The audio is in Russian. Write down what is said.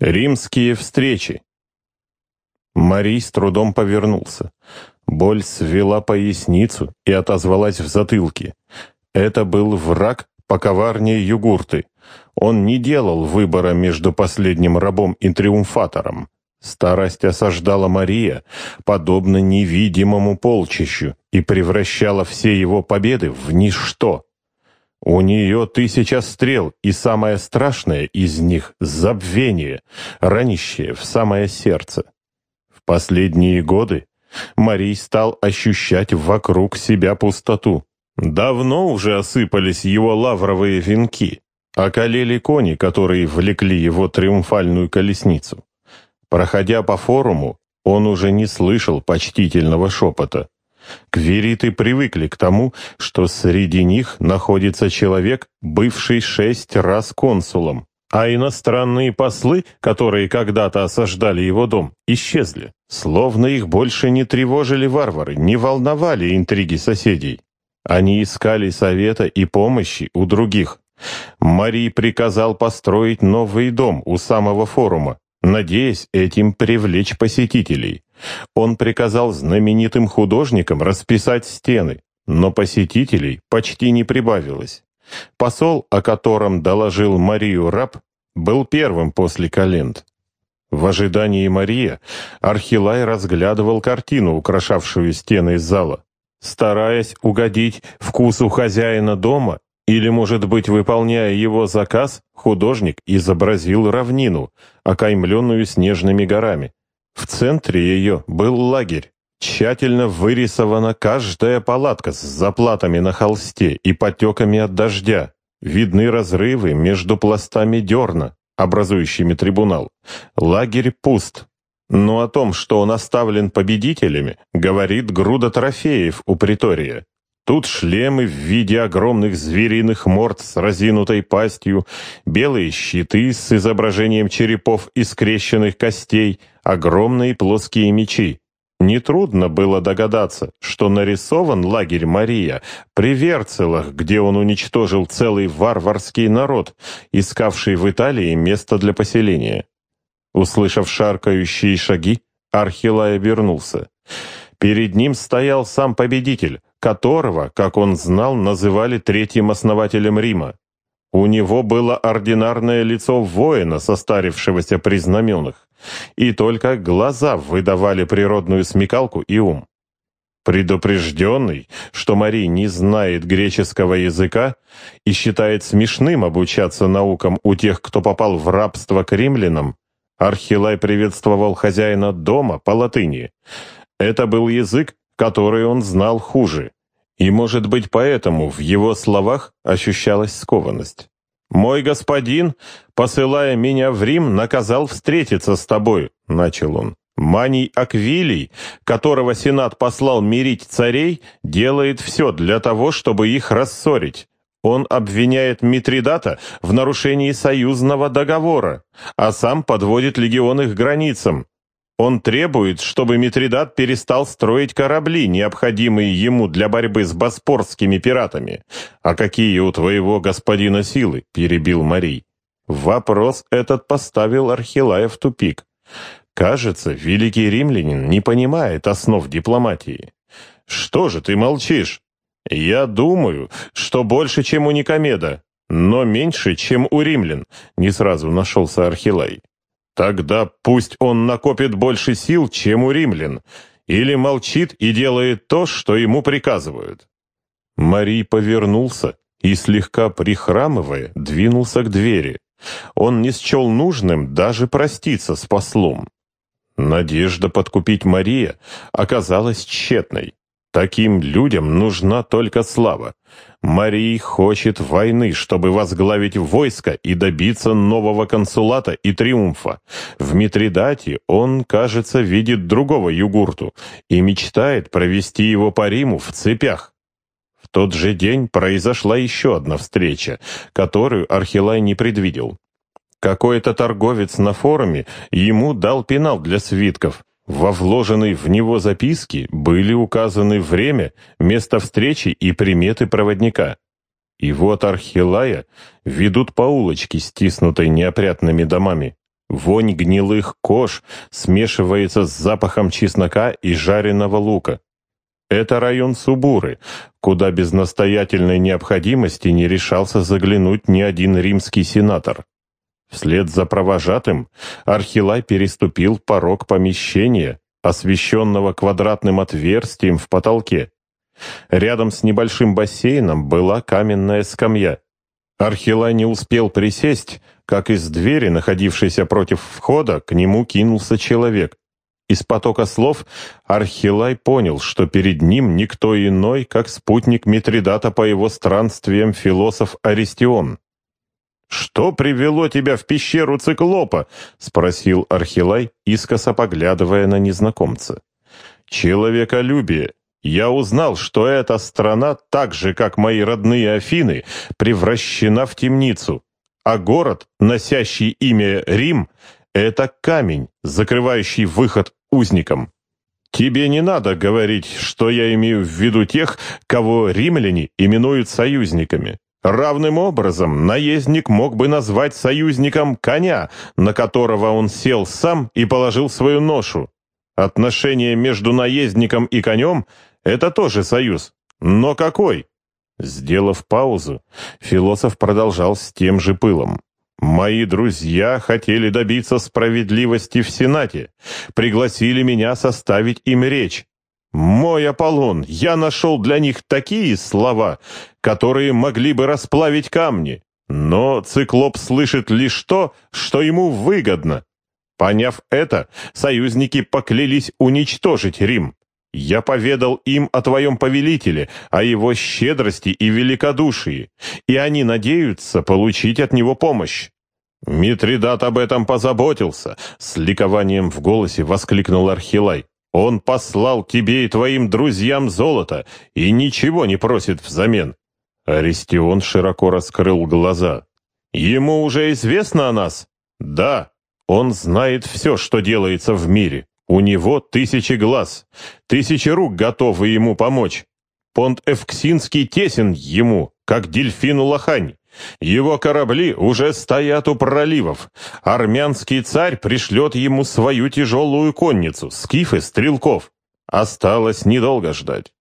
Римские встречи. Марий с трудом повернулся. Боль свела поясницу и отозвалась в затылке. Это был враг поковарнее югурты. Он не делал выбора между последним рабом и триумфатором. Старость осаждала Мария, подобно невидимому полчищу, и превращала все его победы в ничто. У нее тысяча стрел, и самое страшное из них — забвение, ранящее в самое сердце. В последние годы Марий стал ощущать вокруг себя пустоту. Давно уже осыпались его лавровые венки, околели кони, которые влекли его триумфальную колесницу. Проходя по форуму, он уже не слышал почтительного шепота. Квириты привыкли к тому, что среди них находится человек, бывший шесть раз консулом, а иностранные послы, которые когда-то осаждали его дом, исчезли. Словно их больше не тревожили варвары, не волновали интриги соседей. Они искали совета и помощи у других. Марий приказал построить новый дом у самого форума, надеясь этим привлечь посетителей. Он приказал знаменитым художникам расписать стены, но посетителей почти не прибавилось. Посол, о котором доложил Марию раб, был первым после календ. В ожидании Мария Архилай разглядывал картину, украшавшую стены зала. Стараясь угодить вкусу хозяина дома, или, может быть, выполняя его заказ, художник изобразил равнину, окаймленную снежными горами. В центре ее был лагерь. Тщательно вырисована каждая палатка с заплатами на холсте и потеками от дождя. Видны разрывы между пластами дерна, образующими трибунал. Лагерь пуст. Но о том, что он оставлен победителями, говорит груда трофеев у притория. Тут шлемы в виде огромных звериных морд с разинутой пастью, белые щиты с изображением черепов и скрещенных костей, огромные плоские мечи. Нетрудно было догадаться, что нарисован лагерь Мария при Верцелах, где он уничтожил целый варварский народ, искавший в Италии место для поселения. Услышав шаркающие шаги, Архилай обернулся. Перед ним стоял сам победитель, которого, как он знал, называли третьим основателем Рима. У него было ординарное лицо воина, состарившегося при знаменах, и только глаза выдавали природную смекалку и ум. Предупрежденный, что Мари не знает греческого языка и считает смешным обучаться наукам у тех, кто попал в рабство к римлянам, Архилай приветствовал хозяина дома по латыни. Это был язык, который он знал хуже. И, может быть, поэтому в его словах ощущалась скованность. «Мой господин, посылая меня в Рим, наказал встретиться с тобой», — начал он. «Маний Аквилий, которого Сенат послал мирить царей, делает все для того, чтобы их рассорить. Он обвиняет Митридата в нарушении союзного договора, а сам подводит легионы к границам. Он требует, чтобы Митридат перестал строить корабли, необходимые ему для борьбы с боспорскими пиратами. «А какие у твоего господина силы?» — перебил Марий. Вопрос этот поставил Архилая в тупик. Кажется, великий римлянин не понимает основ дипломатии. «Что же ты молчишь?» «Я думаю, что больше, чем у Никомеда, но меньше, чем у римлян», — не сразу нашелся Архилай. Тогда пусть он накопит больше сил, чем у римлян, или молчит и делает то, что ему приказывают. Марий повернулся и, слегка прихрамывая, двинулся к двери. Он не счел нужным даже проститься с послом. Надежда подкупить Мария оказалась тщетной. Таким людям нужна только слава. Марий хочет войны, чтобы возглавить войско и добиться нового консулата и триумфа. В Митридате он, кажется, видит другого югурту и мечтает провести его по Риму в цепях. В тот же день произошла еще одна встреча, которую Архилай не предвидел. Какой-то торговец на форуме ему дал пенал для свитков, во вложенной в него записке были указаны время, место встречи и приметы проводника. И вот Архилая ведут по улочке, стиснутой неопрятными домами. Вонь гнилых кож смешивается с запахом чеснока и жареного лука. Это район Субуры, куда без настоятельной необходимости не решался заглянуть ни один римский сенатор. Вслед за провожатым Архилай переступил порог помещения, освещенного квадратным отверстием в потолке. Рядом с небольшим бассейном была каменная скамья. Архилай не успел присесть, как из двери, находившейся против входа, к нему кинулся человек. Из потока слов Архилай понял, что перед ним никто иной, как спутник Митридата по его странствиям философ Аристион. «Что привело тебя в пещеру циклопа?» — спросил Архилай, искоса поглядывая на незнакомца. «Человеколюбие. Я узнал, что эта страна, так же, как мои родные Афины, превращена в темницу, а город, носящий имя Рим, — это камень, закрывающий выход узникам. Тебе не надо говорить, что я имею в виду тех, кого римляне именуют союзниками. Равным образом наездник мог бы назвать союзником коня, на которого он сел сам и положил свою ношу. Отношение между наездником и конем — это тоже союз. Но какой? Сделав паузу, философ продолжал с тем же пылом. «Мои друзья хотели добиться справедливости в Сенате, пригласили меня составить им речь. Мой Аполлон, я нашел для них такие слова, которые могли бы расплавить камни. Но циклоп слышит лишь то, что ему выгодно. Поняв это, союзники поклялись уничтожить Рим. Я поведал им о твоем повелителе, о его щедрости и великодушии, и они надеются получить от него помощь. Митридат об этом позаботился, с ликованием в голосе воскликнул Архилай. Он послал тебе и твоим друзьям золото и ничего не просит взамен. Аристион широко раскрыл глаза. Ему уже известно о нас? Да. Он знает все, что делается в мире. У него тысячи глаз, тысячи рук готовы ему помочь. Понт Эвксинский тесен ему, как дельфину лохань. Его корабли уже стоят у проливов. Армянский царь пришлет ему свою тяжелую конницу, скифы, стрелков. Осталось недолго ждать.